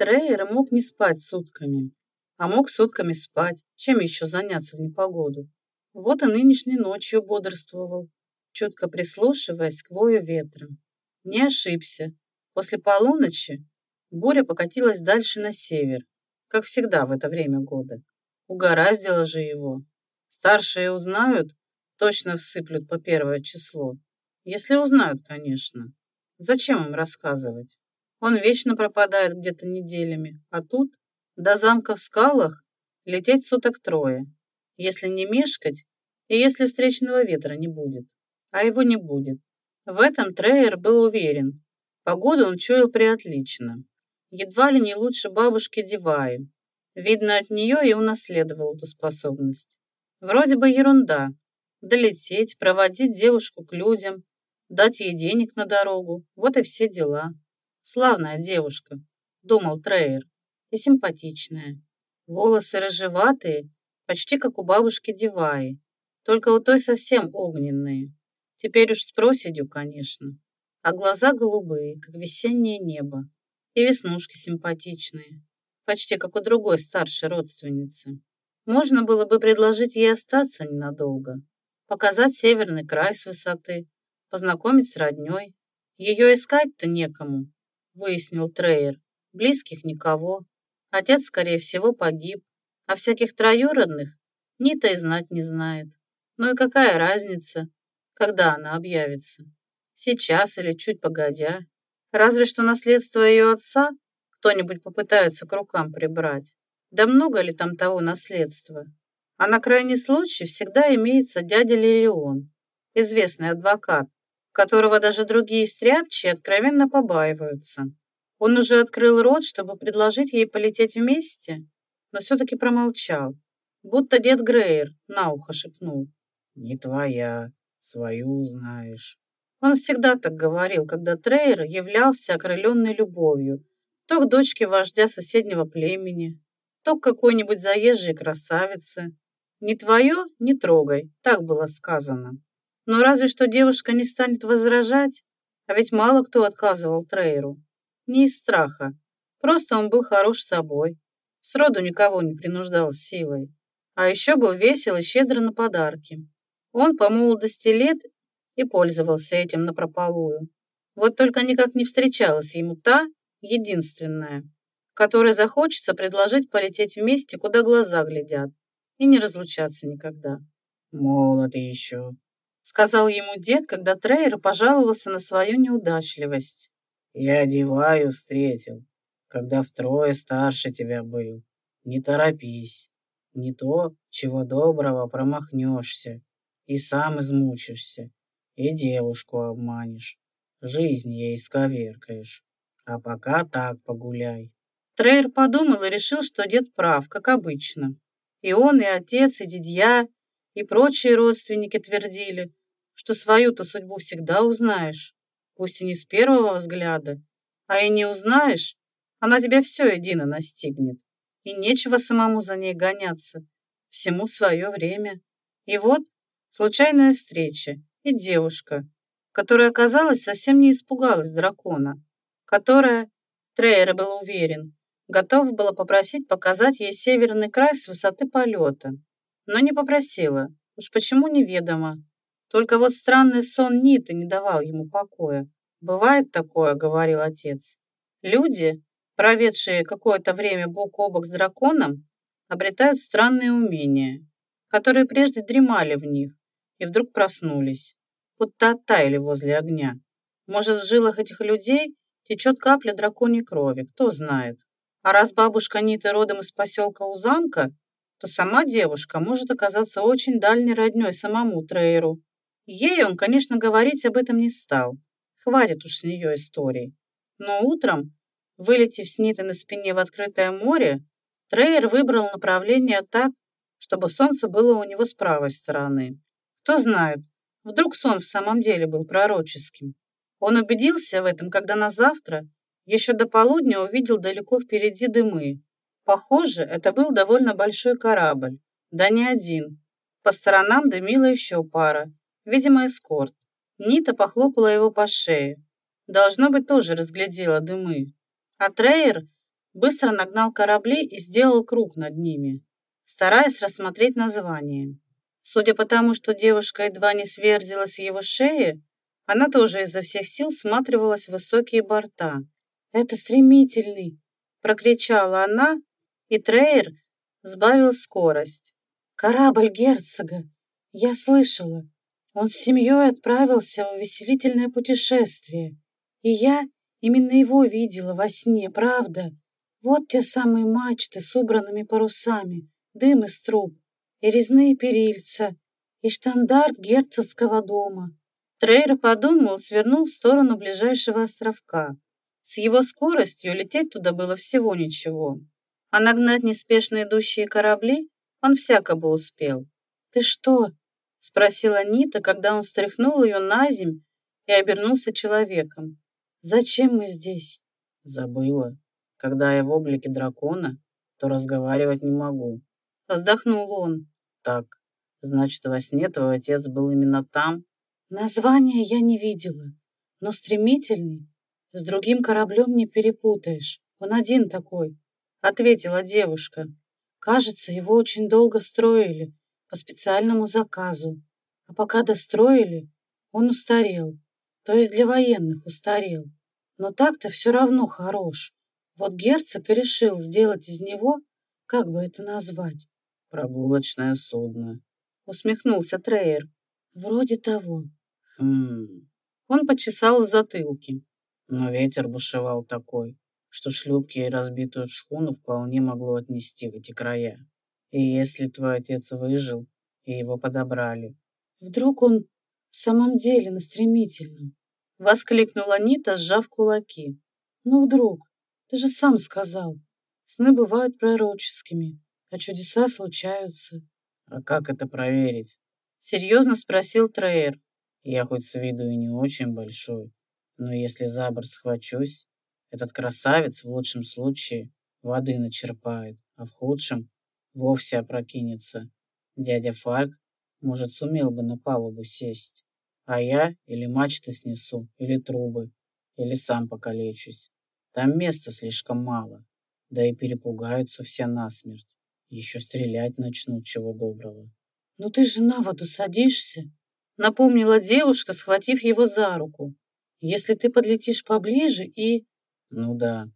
Трейер мог не спать сутками, а мог сутками спать, чем еще заняться в непогоду. Вот и нынешней ночью бодрствовал, чутко прислушиваясь к вою ветра. Не ошибся. После полуночи буря покатилась дальше на север, как всегда в это время года. Угораздило же его. Старшие узнают, точно всыплют по первое число. Если узнают, конечно. Зачем им рассказывать? Он вечно пропадает где-то неделями, а тут, до замка в скалах, лететь суток трое. Если не мешкать, и если встречного ветра не будет. А его не будет. В этом Трейер был уверен. Погоду он чуял приотлично. Едва ли не лучше бабушки Диваи. Видно, от нее и унаследовал эту способность. Вроде бы ерунда. Долететь, проводить девушку к людям, дать ей денег на дорогу. Вот и все дела. Славная девушка, думал Трейер, и симпатичная. Волосы рыжеватые, почти как у бабушки Диваи, только у той совсем огненные. Теперь уж с проседью, конечно. А глаза голубые, как весеннее небо. И веснушки симпатичные, почти как у другой старшей родственницы. Можно было бы предложить ей остаться ненадолго, показать северный край с высоты, познакомить с родней. Ее искать-то некому, выяснил Трейер. Близких никого. Отец, скорее всего, погиб, а всяких троюродных Нита и знать не знает. Ну и какая разница, когда она объявится? Сейчас или чуть погодя? Разве что наследство ее отца кто-нибудь попытается к рукам прибрать. Да много ли там того наследства? А на крайний случай всегда имеется дядя Лирион, известный адвокат, которого даже другие стряпчие откровенно побаиваются. Он уже открыл рот, чтобы предложить ей полететь вместе, но все-таки промолчал, будто дед Грейер на ухо шепнул. «Не твоя, свою знаешь». Он всегда так говорил, когда Трейер являлся окрыленной любовью, то к дочке вождя соседнего племени, то к какой-нибудь заезжей красавице. «Не твое, не трогай», так было сказано. Но разве что девушка не станет возражать, а ведь мало кто отказывал Трейеру. Не из страха, просто он был хорош собой, сроду никого не принуждал силой. А еще был весел и щедр на подарки. Он по молодости лет и пользовался этим напропалую. Вот только никак не встречалась ему та, единственная, которой захочется предложить полететь вместе, куда глаза глядят, и не разлучаться никогда. «Молод еще», — сказал ему дед, когда Трейер пожаловался на свою неудачливость. «Я деваю встретил, когда втрое старше тебя был. Не торопись, не то, чего доброго, промахнешься и сам измучишься, и девушку обманешь, жизнь ей сковеркаешь. А пока так погуляй. Трейер подумал и решил, что дед прав, как обычно. И он, и отец, и дядья, и прочие родственники твердили, что свою-то судьбу всегда узнаешь, пусть и не с первого взгляда, а и не узнаешь, она тебя все едино настигнет. И нечего самому за ней гоняться, всему свое время. И вот случайная встреча и девушка, которая, оказалось, совсем не испугалась дракона, которая, Трейер был уверен, готова была попросить показать ей северный край с высоты полета. Но не попросила, уж почему неведомо. Только вот странный сон Ниты не давал ему покоя. «Бывает такое», — говорил отец. «Люди, проведшие какое-то время бок о бок с драконом, обретают странные умения, которые прежде дремали в них и вдруг проснулись, будто оттаяли возле огня. Может, в жилах этих людей течет капля драконьей крови, кто знает. А раз бабушка Нита родом из поселка Узанка, то сама девушка может оказаться очень дальней родней самому Трейру. Ей он, конечно, говорить об этом не стал. Хватит уж с нее историй. Но утром, вылетев с Нитой на спине в открытое море, Трейер выбрал направление так, чтобы солнце было у него с правой стороны. Кто знает, вдруг сон в самом деле был пророческим. Он убедился в этом, когда на завтра еще до полудня увидел далеко впереди дымы. Похоже, это был довольно большой корабль. Да не один. По сторонам дымила еще пара. Видимо, эскорт. Нита похлопала его по шее. Должно быть, тоже разглядела дымы. А Трейер быстро нагнал корабли и сделал круг над ними, стараясь рассмотреть название. Судя по тому, что девушка едва не сверзилась с его шеи, она тоже изо всех сил всматривалась в высокие борта. «Это стремительный!» — прокричала она, и Трейер сбавил скорость. «Корабль герцога! Я слышала, он с семьей отправился в увеселительное путешествие, и я именно его видела во сне, правда? Вот те самые мачты с убранными парусами, дым из труб, и резные перильца, и штандарт герцогского дома. Трейер подумал, свернул в сторону ближайшего островка. С его скоростью лететь туда было всего ничего. А нагнать неспешно идущие корабли он всяко бы успел. «Ты что?» — спросила Нита, когда он стряхнул ее на земь и обернулся человеком. «Зачем мы здесь?» «Забыла. Когда я в облике дракона, то разговаривать не могу». Вздохнул он. «Так, значит, во сне твой отец был именно там?» Название я не видела, но стремительный. С другим кораблем не перепутаешь. Он один такой, ответила девушка. Кажется, его очень долго строили по специальному заказу. А пока достроили, он устарел. То есть для военных устарел. Но так-то все равно хорош. Вот герцог и решил сделать из него, как бы это назвать? Прогулочное судно. Усмехнулся Трейер. Вроде того. Хм. Он почесал в затылке. Но ветер бушевал такой, что шлюпки и разбитую шхуну вполне могло отнести в эти края. И если твой отец выжил, и его подобрали. Вдруг он в самом деле на стремительном? Воскликнула Нита, сжав кулаки. Ну вдруг? Ты же сам сказал. Сны бывают пророческими, а чудеса случаются. А как это проверить? Серьезно спросил Трейер. Я хоть с виду и не очень большой, но если за борт схвачусь, этот красавец в лучшем случае воды начерпает, а в худшем вовсе опрокинется. Дядя Фальк, может, сумел бы на палубу сесть, а я или мачты снесу, или трубы, или сам покалечусь. Там места слишком мало, да и перепугаются все насмерть. Еще стрелять начнут чего доброго. «Ну ты же на воду садишься?» напомнила девушка, схватив его за руку. «Если ты подлетишь поближе и...» «Ну да,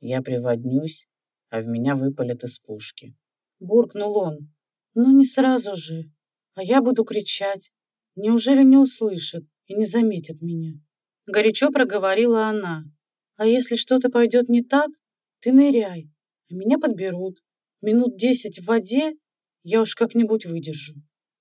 я приводнюсь, а в меня выпалят из пушки». Буркнул он. «Ну не сразу же, а я буду кричать. Неужели не услышат и не заметят меня?» Горячо проговорила она. «А если что-то пойдет не так, ты ныряй, а меня подберут. Минут десять в воде я уж как-нибудь выдержу».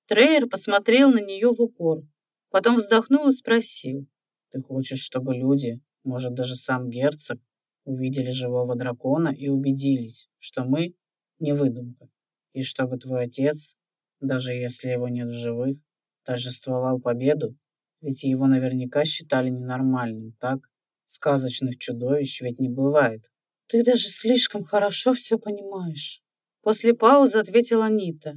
Трейер посмотрел на нее в упор, потом вздохнул и спросил. «Ты хочешь, чтобы люди, может, даже сам герцог, увидели живого дракона и убедились, что мы не выдумка, и чтобы твой отец, даже если его нет в живых, торжествовал победу, ведь его наверняка считали ненормальным, так? Сказочных чудовищ ведь не бывает. Ты даже слишком хорошо все понимаешь. После паузы ответила Нита.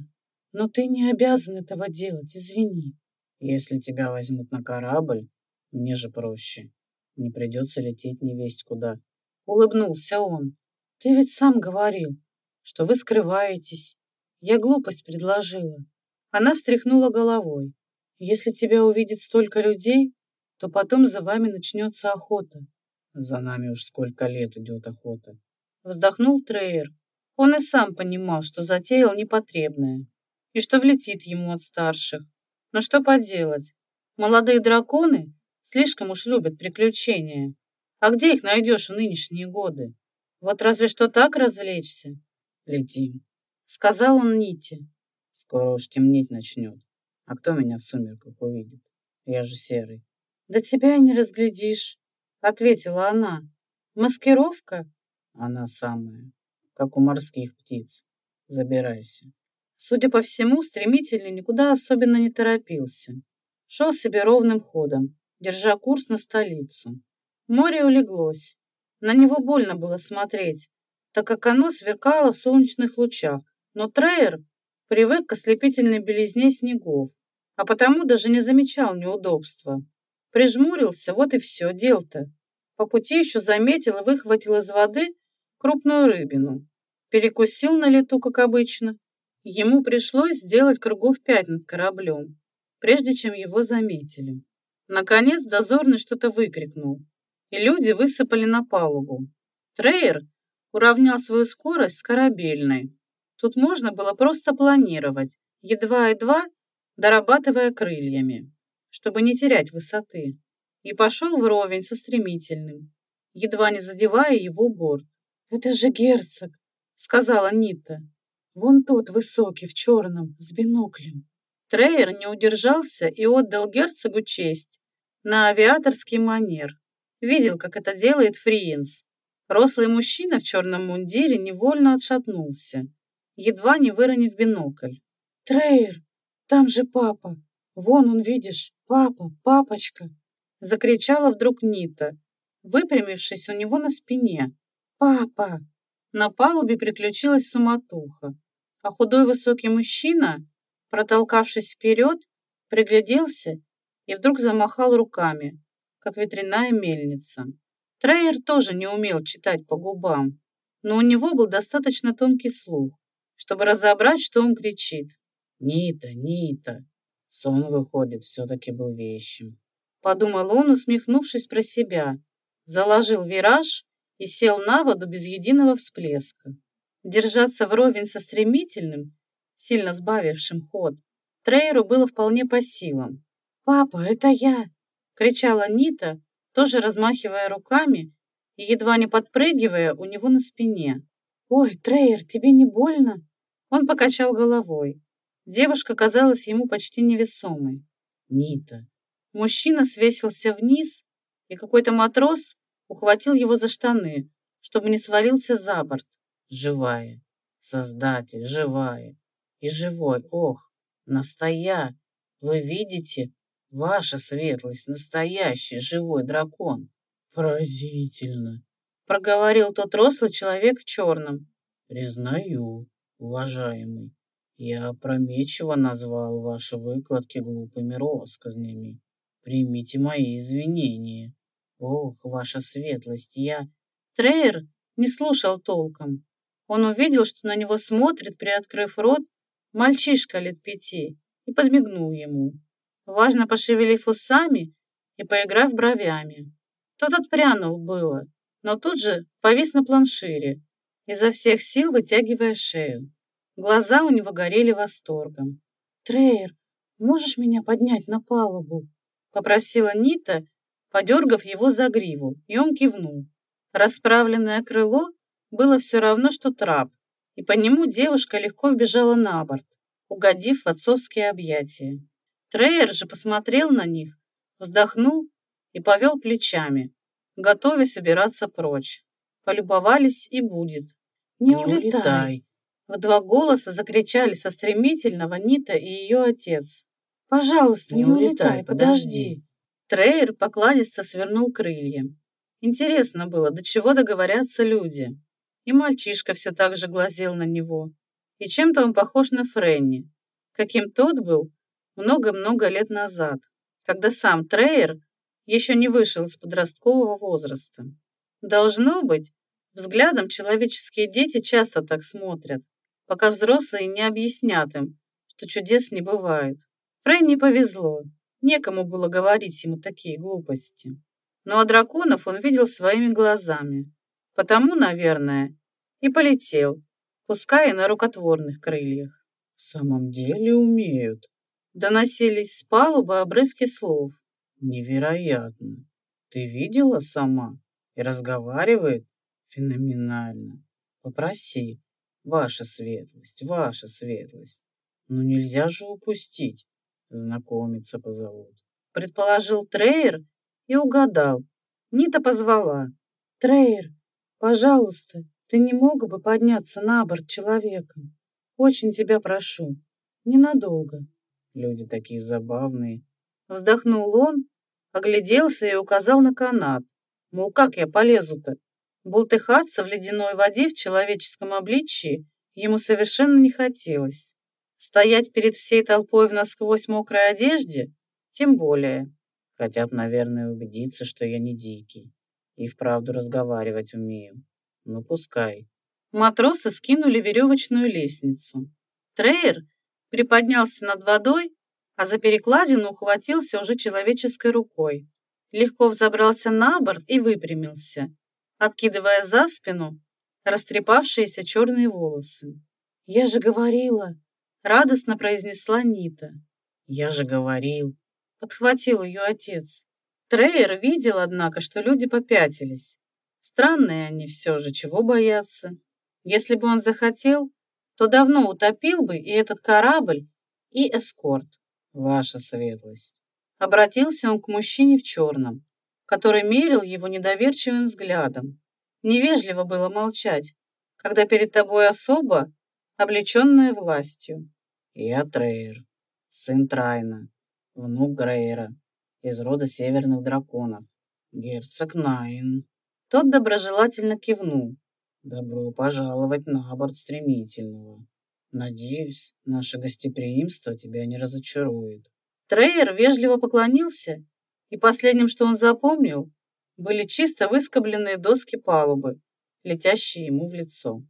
Но ты не обязан этого делать, извини. Если тебя возьмут на корабль, мне же проще. Не придется лететь не весть куда. Улыбнулся он. Ты ведь сам говорил, что вы скрываетесь. Я глупость предложила. Она встряхнула головой. Если тебя увидит столько людей, то потом за вами начнется охота. За нами уж сколько лет идет охота. Вздохнул Трейер. Он и сам понимал, что затеял непотребное и что влетит ему от старших. Но что поделать? Молодые драконы слишком уж любят приключения. А где их найдешь в нынешние годы? Вот разве что так развлечься? Летим, сказал он Нити. Скоро уж темнеть начнет. А кто меня в сумерках увидит? Я же серый. Да тебя и не разглядишь, ответила она. Маскировка? Она самая, как у морских птиц. Забирайся. Судя по всему, стремительно никуда особенно не торопился. Шел себе ровным ходом, держа курс на столицу. Море улеглось. На него больно было смотреть, так как оно сверкало в солнечных лучах. Но Трейер привык к ослепительной белизне снегов, а потому даже не замечал неудобства. Прижмурился, вот и все, дел-то. По пути еще заметил и выхватил из воды крупную рыбину. Перекусил на лету, как обычно. Ему пришлось сделать кругов пять над кораблем, прежде чем его заметили. Наконец дозорный что-то выкрикнул, и люди высыпали на палубу. Трейер уравнял свою скорость с корабельной. Тут можно было просто планировать, едва-едва дорабатывая крыльями, чтобы не терять высоты, и пошел вровень со стремительным, едва не задевая его борт. «Это же герцог!» — сказала Нита. «Вон тот высокий в черном, с биноклем». Трейер не удержался и отдал герцогу честь на авиаторский манер. Видел, как это делает Фриенс. Рослый мужчина в черном мундире невольно отшатнулся, едва не выронив бинокль. «Трейер, там же папа! Вон он, видишь, папа, папочка!» Закричала вдруг Нита, выпрямившись у него на спине. «Папа!» На палубе приключилась суматоха, а худой высокий мужчина, протолкавшись вперед, пригляделся и вдруг замахал руками, как ветряная мельница. Трейер тоже не умел читать по губам, но у него был достаточно тонкий слух, чтобы разобрать, что он кричит. «Нита, Нита!» Сон, выходит, все-таки был вещим. Подумал он, усмехнувшись про себя. Заложил вираж и сел на воду без единого всплеска. Держаться вровень со стремительным, сильно сбавившим ход, Трейеру было вполне по силам. «Папа, это я!» — кричала Нита, тоже размахивая руками и едва не подпрыгивая у него на спине. «Ой, Трейер, тебе не больно?» Он покачал головой. Девушка казалась ему почти невесомой. «Нита!» Мужчина свесился вниз, и какой-то матрос ухватил его за штаны, чтобы не свалился за борт. «Живая! Создатель, живая! И живой, ох, настоя! Вы видите, Ваша светлость, настоящий живой дракон. Поразительно, проговорил тот рослый человек в черном. Признаю, уважаемый, я опрометчиво назвал ваши выкладки глупыми россказнями. Примите мои извинения. Ох, ваша светлость, я... Трейер не слушал толком. Он увидел, что на него смотрит, приоткрыв рот, мальчишка лет пяти, и подмигнул ему важно пошевелив усами и поиграв бровями. Тот отпрянул было, но тут же повис на планшире, изо всех сил вытягивая шею. Глаза у него горели восторгом. «Трейер, можешь меня поднять на палубу?» попросила Нита, подергав его за гриву, и он кивнул. Расправленное крыло было все равно, что трап, и по нему девушка легко вбежала на борт, угодив в отцовские объятия. Трейер же посмотрел на них, вздохнул и повел плечами, готовясь убираться прочь. Полюбовались и будет. «Не, Не улетай. улетай!» В два голоса закричали со стремительного Нита и ее отец. «Пожалуйста, не, не улетай, подожди!» Трейер покладисто свернул крылья. Интересно было, до чего договорятся люди. И мальчишка все так же глазел на него. И чем-то он похож на Френни. Каким тот был, много-много лет назад, когда сам Трейер еще не вышел из подросткового возраста. Должно быть, взглядом человеческие дети часто так смотрят, пока взрослые не объяснят им, что чудес не бывает. Фрей не повезло, некому было говорить ему такие глупости. Но а драконов он видел своими глазами, потому, наверное, и полетел, пускай и на рукотворных крыльях. В самом деле умеют, Доносились с палубы обрывки слов. Невероятно. Ты видела сама? И разговаривает феноменально. Попроси. Ваша светлость, ваша светлость. Ну нельзя же упустить. Знакомиться позовут. Предположил Трейер и угадал. Нита позвала. Трейер, пожалуйста, ты не мог бы подняться на борт человеком? Очень тебя прошу. Ненадолго. Люди такие забавные. Вздохнул он, огляделся и указал на канат. Мол, как я полезу-то? Бултыхаться в ледяной воде в человеческом обличии ему совершенно не хотелось. Стоять перед всей толпой в насквозь мокрой одежде тем более. Хотят, наверное, убедиться, что я не дикий и вправду разговаривать умею. Ну, пускай. Матросы скинули веревочную лестницу. Трейер приподнялся над водой, а за перекладину ухватился уже человеческой рукой. Легко взобрался на борт и выпрямился, откидывая за спину растрепавшиеся черные волосы. «Я же говорила!» — радостно произнесла Нита. «Я же говорил!» — подхватил ее отец. Трейер видел, однако, что люди попятились. Странные они все же, чего бояться. Если бы он захотел, то давно утопил бы и этот корабль, и эскорт. Ваша светлость. Обратился он к мужчине в черном, который мерил его недоверчивым взглядом. Невежливо было молчать, когда перед тобой особа, облеченная властью. Я Трейер, сын Трайна, внук Грейра, из рода северных драконов, герцог Найн. Тот доброжелательно кивнул. «Добро пожаловать на борт стремительного. Надеюсь, наше гостеприимство тебя не разочарует». Трейер вежливо поклонился, и последним, что он запомнил, были чисто выскобленные доски палубы, летящие ему в лицо.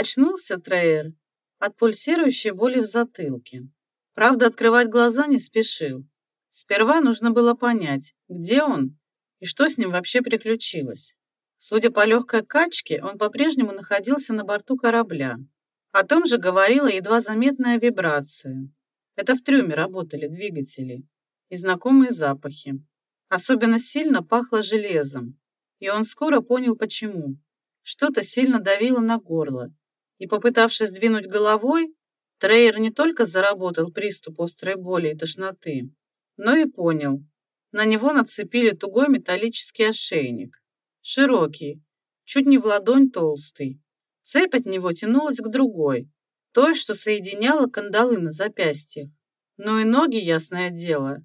Очнулся Трейер от пульсирующей боли в затылке. Правда, открывать глаза не спешил. Сперва нужно было понять, где он и что с ним вообще приключилось. Судя по легкой качке, он по-прежнему находился на борту корабля. О том же говорила едва заметная вибрация. Это в трюме работали двигатели и знакомые запахи. Особенно сильно пахло железом, и он скоро понял, почему. Что-то сильно давило на горло, и, попытавшись двинуть головой, Трейер не только заработал приступ острой боли и тошноты, но и понял. На него нацепили тугой металлический ошейник. Широкий, чуть не в ладонь толстый. Цепь от него тянулась к другой, той, что соединяла кандалы на запястьях. Но и ноги, ясное дело,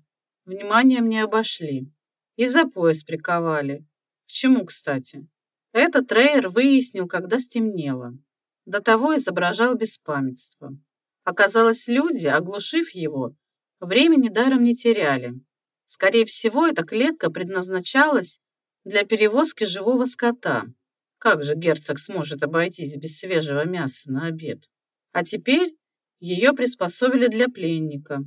вниманием не обошли. И за пояс приковали. К чему, кстати? Этот Трейер выяснил, когда стемнело. До того изображал беспамятство. Оказалось, люди, оглушив его, времени даром не теряли. Скорее всего, эта клетка предназначалась для перевозки живого скота. Как же герцог сможет обойтись без свежего мяса на обед? А теперь ее приспособили для пленника.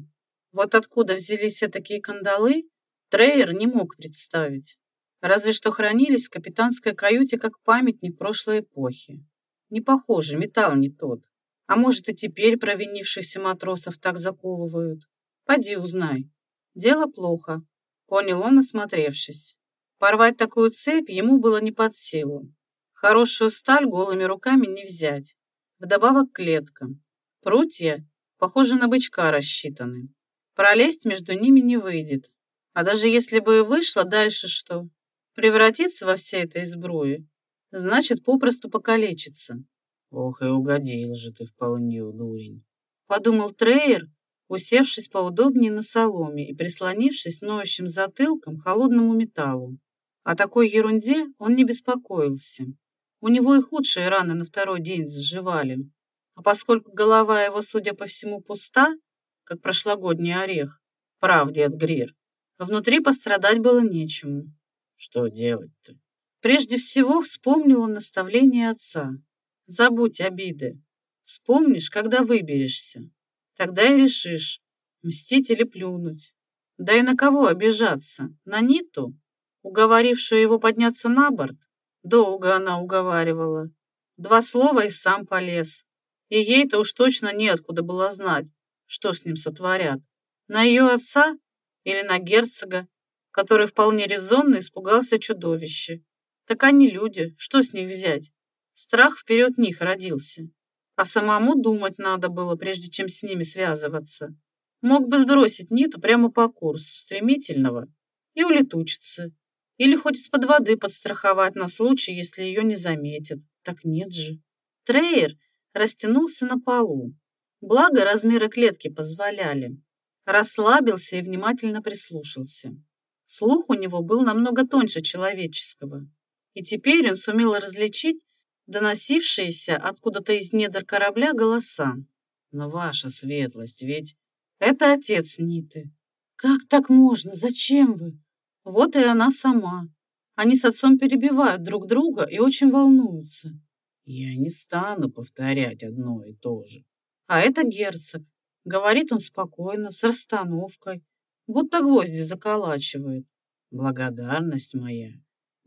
Вот откуда взялись такие кандалы, Трейер не мог представить. Разве что хранились в капитанской каюте как памятник прошлой эпохи. Не похоже, металл не тот. А может, и теперь провинившихся матросов так заковывают? Поди узнай. Дело плохо, понял он, осмотревшись. Порвать такую цепь ему было не под силу. Хорошую сталь голыми руками не взять. Вдобавок клетка. Прутья, похоже, на бычка рассчитаны. Пролезть между ними не выйдет. А даже если бы и вышло, дальше что? Превратиться во все этой сбруи? Значит, попросту покалечиться. «Ох и угодил же ты вполне, дурень!» Подумал Трейер, усевшись поудобнее на соломе и прислонившись ноющим затылком к холодному металлу. О такой ерунде он не беспокоился. У него и худшие раны на второй день заживали. А поскольку голова его, судя по всему, пуста, как прошлогодний орех, прав дед Грир, внутри пострадать было нечему. Что делать-то? Прежде всего вспомнил он наставление отца. Забудь обиды. Вспомнишь, когда выберешься. Тогда и решишь, мстить или плюнуть. Да и на кого обижаться? На Ниту, уговорившую его подняться на борт? Долго она уговаривала. Два слова и сам полез. И ей-то уж точно неоткуда было знать, что с ним сотворят. На ее отца или на герцога, который вполне резонно испугался чудовища. Так они люди, что с них взять? Страх вперед них родился. А самому думать надо было, прежде чем с ними связываться. Мог бы сбросить Ниту прямо по курсу стремительного и улетучиться. Или хоть из-под воды подстраховать на случай, если ее не заметят. Так нет же. Трейер растянулся на полу. Благо, размеры клетки позволяли. Расслабился и внимательно прислушался. Слух у него был намного тоньше человеческого. И теперь он сумел различить доносившиеся откуда-то из недр корабля голоса. «Но ваша светлость, ведь...» «Это отец Ниты», Как так можно? Зачем вы? Вот и она сама. Они с отцом перебивают друг друга и очень волнуются. Я не стану повторять одно и то же. А это герцог. Говорит он спокойно, с расстановкой, будто гвозди заколачивает. Благодарность моя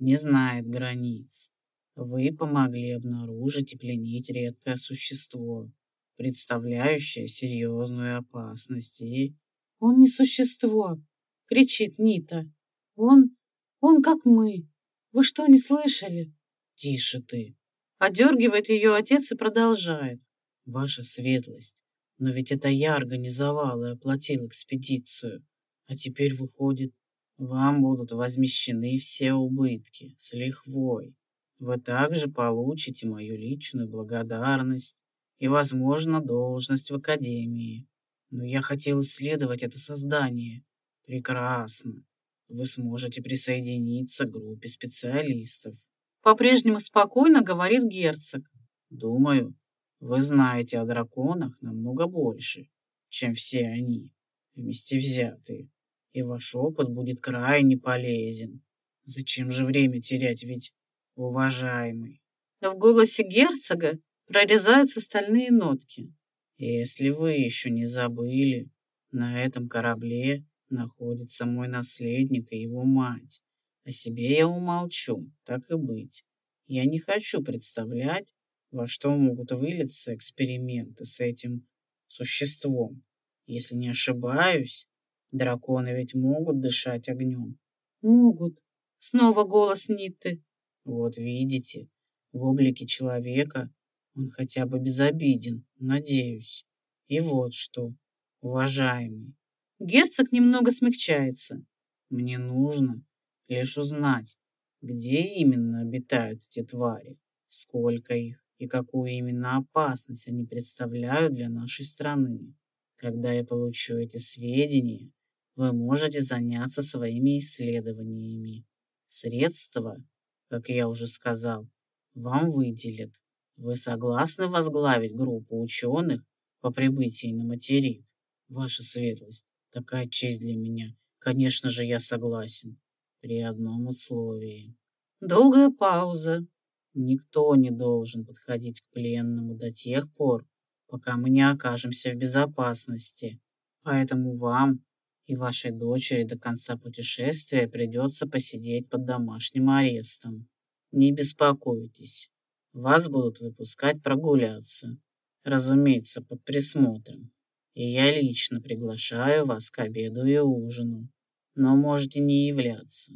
не знает границ. Вы помогли обнаружить и пленить редкое существо, представляющее серьезную опасность и... «Он не существо!» — кричит Нита. «Он... он как мы. Вы что, не слышали?» «Тише ты!» Одергивает ее отец и продолжает. «Ваша светлость, но ведь это я организовал и оплатил экспедицию. А теперь, выходит, вам будут возмещены все убытки с лихвой. Вы также получите мою личную благодарность и, возможно, должность в академии. Но я хотел исследовать это создание. Прекрасно. Вы сможете присоединиться к группе специалистов. По-прежнему спокойно говорит герцог. Думаю, вы знаете о драконах намного больше, чем все они, вместе взятые, и ваш опыт будет крайне полезен. Зачем же время терять, ведь уважаемый? В голосе герцога прорезаются стальные нотки. Если вы еще не забыли, на этом корабле находится мой наследник и его мать. О себе я умолчу, так и быть. Я не хочу представлять, во что могут вылиться эксперименты с этим существом. Если не ошибаюсь, драконы ведь могут дышать огнем. Могут. Снова голос Нитты. Вот видите, в облике человека он хотя бы безобиден, надеюсь. И вот что, уважаемый. Герцог немного смягчается. Мне нужно лишь узнать, где именно обитают эти твари, сколько их и какую именно опасность они представляют для нашей страны. Когда я получу эти сведения, вы можете заняться своими исследованиями. Средства, как я уже сказал, вам выделят. Вы согласны возглавить группу ученых по прибытии на материк? Ваша светлость, такая честь для меня. Конечно же, я согласен. При одном условии. Долгая пауза. Никто не должен подходить к пленному до тех пор, пока мы не окажемся в безопасности. Поэтому вам и вашей дочери до конца путешествия придется посидеть под домашним арестом. Не беспокойтесь. Вас будут выпускать прогуляться, разумеется, под присмотром. И я лично приглашаю вас к обеду и ужину. Но можете не являться.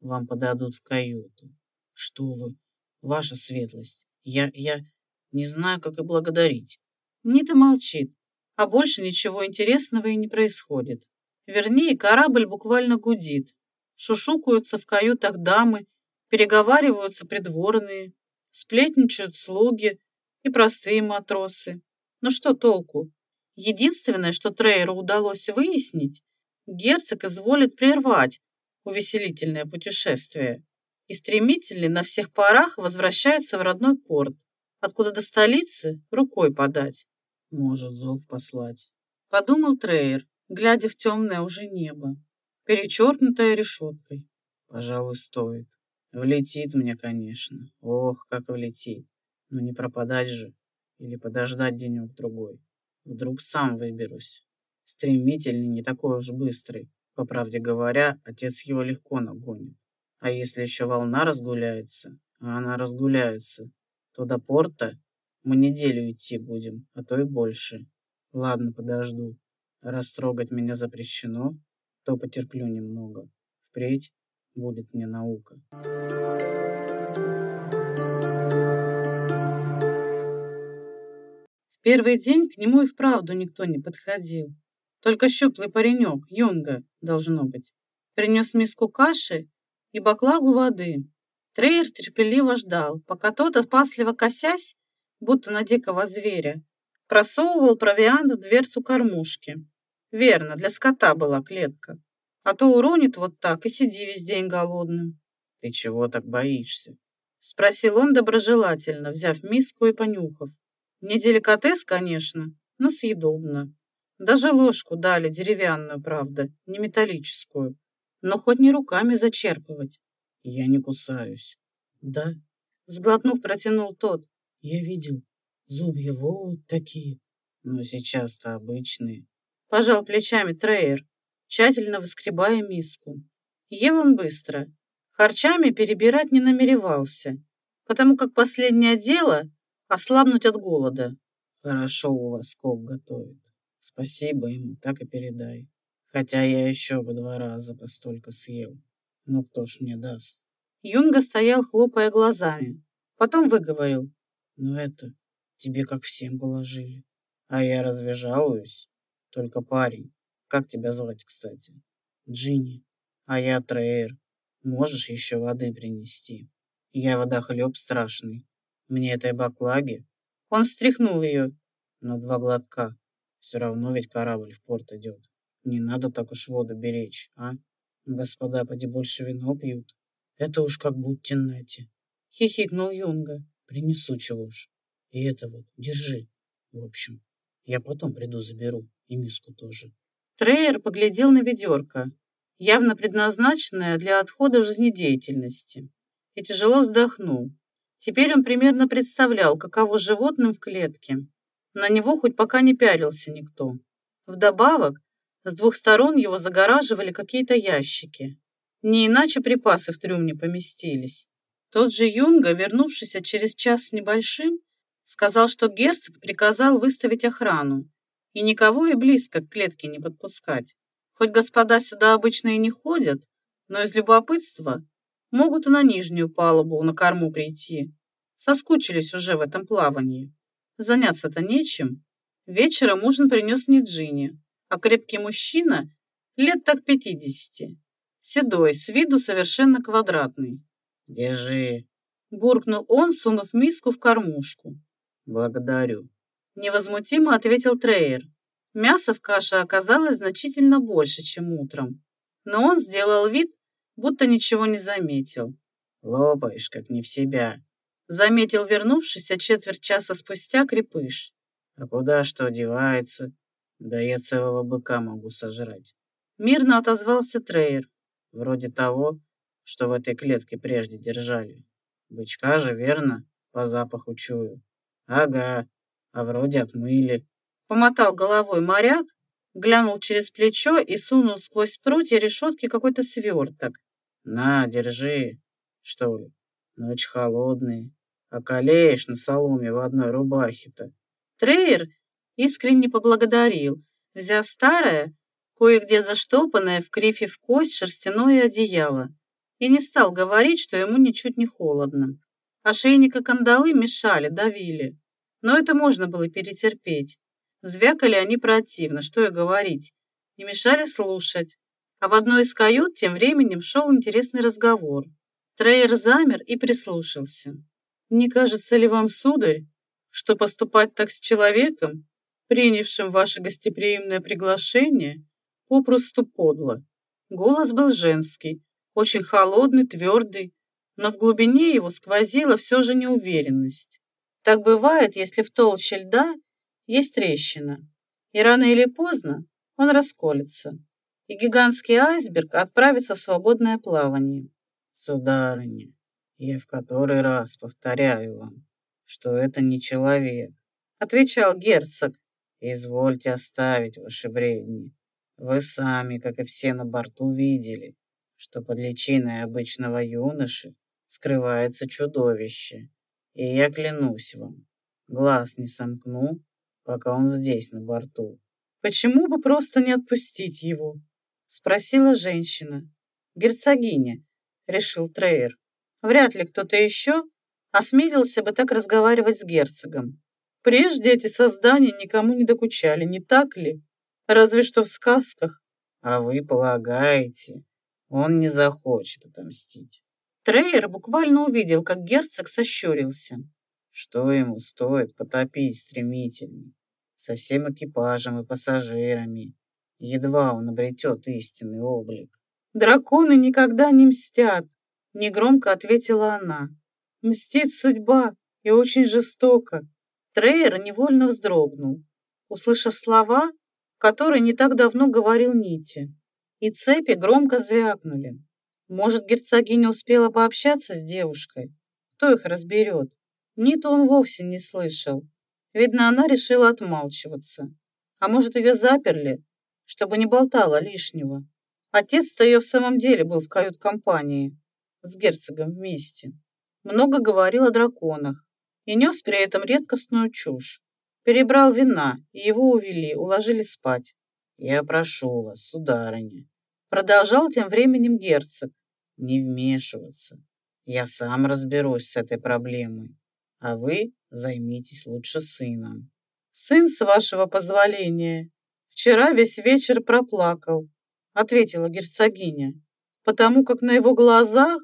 Вам подадут в каюту. Что вы, ваша светлость, я, я не знаю, как и благодарить. Нита молчит, а больше ничего интересного и не происходит. Вернее, корабль буквально гудит. Шушукаются в каютах дамы, переговариваются придворные, сплетничают слуги и простые матросы. Но что толку? Единственное, что Трейеру удалось выяснить, герцог изволит прервать увеселительное путешествие и стремительно на всех парах возвращается в родной порт, откуда до столицы рукой подать. Может, зов послать, подумал Трейер, глядя в темное уже небо, перечеркнутое решеткой. Пожалуй, стоит. Влетит мне, конечно. Ох, как влетит. Но не пропадать же. Или подождать денек-другой. Вдруг сам выберусь. Стремительный, не такой уж быстрый. По правде говоря, отец его легко нагонит. А если еще волна разгуляется, а она разгуляется, то до порта мы неделю идти будем, а то и больше. Ладно, подожду. Раз трогать меня запрещено, то потерплю немного. Впредь будет мне наука. В первый день к нему и вправду никто не подходил. Только щуплый паренек, Юнга, должно быть, принес миску каши и баклагу воды. Трейер терпеливо ждал, пока тот, опасливо косясь, будто на дикого зверя, просовывал провиант в дверцу кормушки. Верно, для скота была клетка. А то уронит вот так и сиди весь день голодным. Ты чего так боишься? Спросил он доброжелательно, взяв миску и понюхав. Не деликатес, конечно, но съедобно. Даже ложку дали, деревянную, правда, не металлическую. Но хоть не руками зачерпывать. Я не кусаюсь. Да? Сглотнув, протянул тот. Я видел. Зубья вот такие. Но сейчас-то обычные. Пожал плечами Трейер, тщательно выскребая миску. Ел он быстро. Харчами перебирать не намеревался, потому как последнее дело — ослабнуть от голода. Хорошо у вас коп готовит. Спасибо ему, так и передай. Хотя я еще бы два раза постолько съел. Ну кто ж мне даст? Юнга стоял, хлопая глазами. Потом выговорил. Ну это, тебе как всем положили. А я разве жалуюсь? Только парень. Как тебя звать, кстати? Джинни. А я Трейер. Можешь еще воды принести? Я водохлеб страшный. Мне этой баклаги. Он встряхнул ее. На два глотка. Все равно ведь корабль в порт идет. Не надо так уж воду беречь, а? Господа, поди больше вино пьют. Это уж как будто нате. Хихикнул Юнга. Принесу чего ж. И это вот, держи. В общем, я потом приду заберу. И миску тоже. Трейер поглядел на ведерко, явно предназначенное для отхода жизнедеятельности, и тяжело вздохнул. Теперь он примерно представлял, каково животным в клетке. На него хоть пока не пялился никто. Вдобавок, с двух сторон его загораживали какие-то ящики. Не иначе припасы в трюм не поместились. Тот же Юнга, вернувшийся через час с небольшим, сказал, что герцог приказал выставить охрану и никого и близко к клетке не подпускать. Хоть господа сюда обычно и не ходят, но из любопытства могут и на нижнюю палубу на корму прийти. Соскучились уже в этом плавании. Заняться-то нечем. Вечером ужин принес не Джинни, а крепкий мужчина лет так пятидесяти. Седой, с виду совершенно квадратный. «Держи», — буркнул он, сунув миску в кормушку. «Благодарю». Невозмутимо ответил Трейер. Мяса в каше оказалось значительно больше, чем утром. Но он сделал вид, будто ничего не заметил. «Лопаешь, как не в себя», заметил вернувшийся четверть часа спустя крепыш. А куда что девается? Да я целого быка могу сожрать. Мирно отозвался Трейер. Вроде того, что в этой клетке прежде держали. Бычка же, верно? По запаху чую. Ага, а вроде отмыли. Помотал головой моряк, глянул через плечо и сунул сквозь прутья решетки какой-то сверток. На, держи. Что ли? Ночь холодная. Околеешь на соломе в одной рубахе-то. Трейер искренне поблагодарил, взяв старое, кое-где заштопанное в крифе в кость шерстяное одеяло, и не стал говорить, что ему ничуть не холодно. Ошейник и кандалы мешали, давили, но это можно было перетерпеть. Звякали они противно, что и говорить, и мешали слушать. А в одной из кают тем временем шел интересный разговор. Трейер замер и прислушался. «Не кажется ли вам, сударь, что поступать так с человеком, принявшим ваше гостеприимное приглашение, попросту подло?» Голос был женский, очень холодный, твердый, но в глубине его сквозила все же неуверенность. Так бывает, если в толще льда есть трещина, и рано или поздно он расколется, и гигантский айсберг отправится в свободное плавание. Сударыня, я в который раз повторяю вам, что это не человек, отвечал герцог. Извольте оставить ваши бредни. Вы сами, как и все на борту, видели, что под личиной обычного юноши скрывается чудовище. И я клянусь вам, глаз не сомкну, пока он здесь, на борту. Почему бы просто не отпустить его? Спросила женщина. Герцогиня, решил Трейер. Вряд ли кто-то еще осмелился бы так разговаривать с герцогом. Прежде эти создания никому не докучали, не так ли? Разве что в сказках. А вы полагаете, он не захочет отомстить? Трейер буквально увидел, как герцог сощурился. Что ему стоит потопить стремительно, со всем экипажем и пассажирами, едва он обретет истинный облик. Драконы никогда не мстят, негромко ответила она. Мстит судьба и очень жестоко. Трейер невольно вздрогнул, услышав слова, которой не так давно говорил Нити. И цепи громко звякнули. Может, герцогиня успела пообщаться с девушкой? Кто их разберет? Ниту он вовсе не слышал. Видно, она решила отмалчиваться. А может, ее заперли, чтобы не болтала лишнего. Отец-то ее в самом деле был в кают-компании с герцогом вместе. Много говорил о драконах и нес при этом редкостную чушь. Перебрал вина, и его увели, уложили спать. «Я прошу вас, сударыня», — продолжал тем временем герцог, — «не вмешиваться. Я сам разберусь с этой проблемой, а вы займитесь лучше сыном». «Сын, с вашего позволения, вчера весь вечер проплакал», — ответила герцогиня, «потому как на его глазах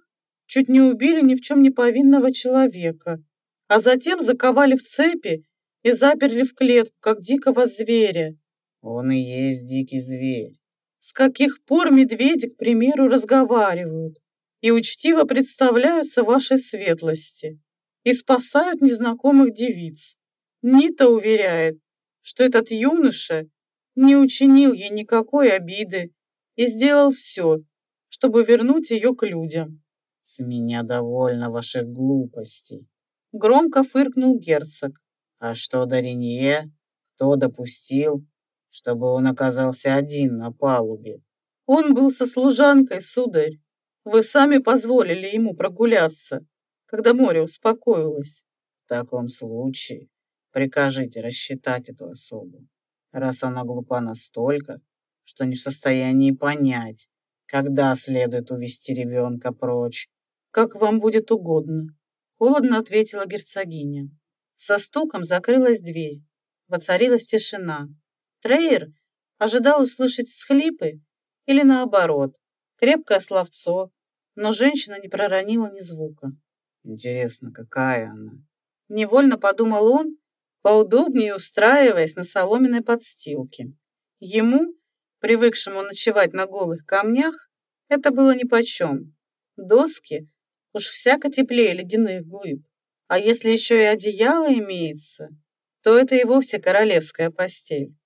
чуть не убили ни в чем не повинного человека, а затем заковали в цепи и заперли в клетку, как дикого зверя. Он и есть дикий зверь. С каких пор медведи, к примеру, разговаривают и учтиво представляются вашей светлости и спасают незнакомых девиц? Нита уверяет, что этот юноша не учинил ей никакой обиды и сделал все, чтобы вернуть ее к людям. С меня довольно ваших глупостей. Громко фыркнул герцог. А что до Ренье? Кто допустил, чтобы он оказался один на палубе? Он был со служанкой, сударь. Вы сами позволили ему прогуляться, когда море успокоилось. В таком случае прикажите рассчитать эту особу, раз она глупа настолько, что не в состоянии понять, когда следует увести ребенка прочь. Как вам будет угодно, холодно ответила герцогиня. Со стуком закрылась дверь. Воцарилась тишина. Трейер ожидал услышать всхлипы или наоборот, крепкое словцо, но женщина не проронила ни звука. Интересно, какая она? Невольно подумал он, поудобнее устраиваясь на соломенной подстилке. Ему, привыкшему ночевать на голых камнях, это было нипочем. Доски уж всяко теплее ледяных глыб. А если еще и одеяло имеется, то это и вовсе королевская постель.